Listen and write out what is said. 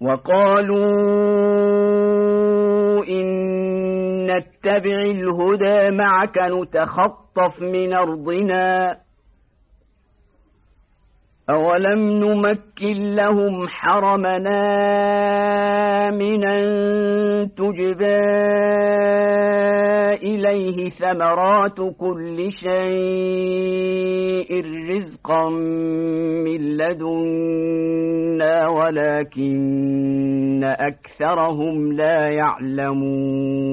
وقالوا إن نتبع الهدى معك نتخطف من أرضنا أولم نمكن لهم حرمنا منا تجبى إليه ثمرات كل شيء رزقا من لدنا ولكن أكثرهم لا يعلمون.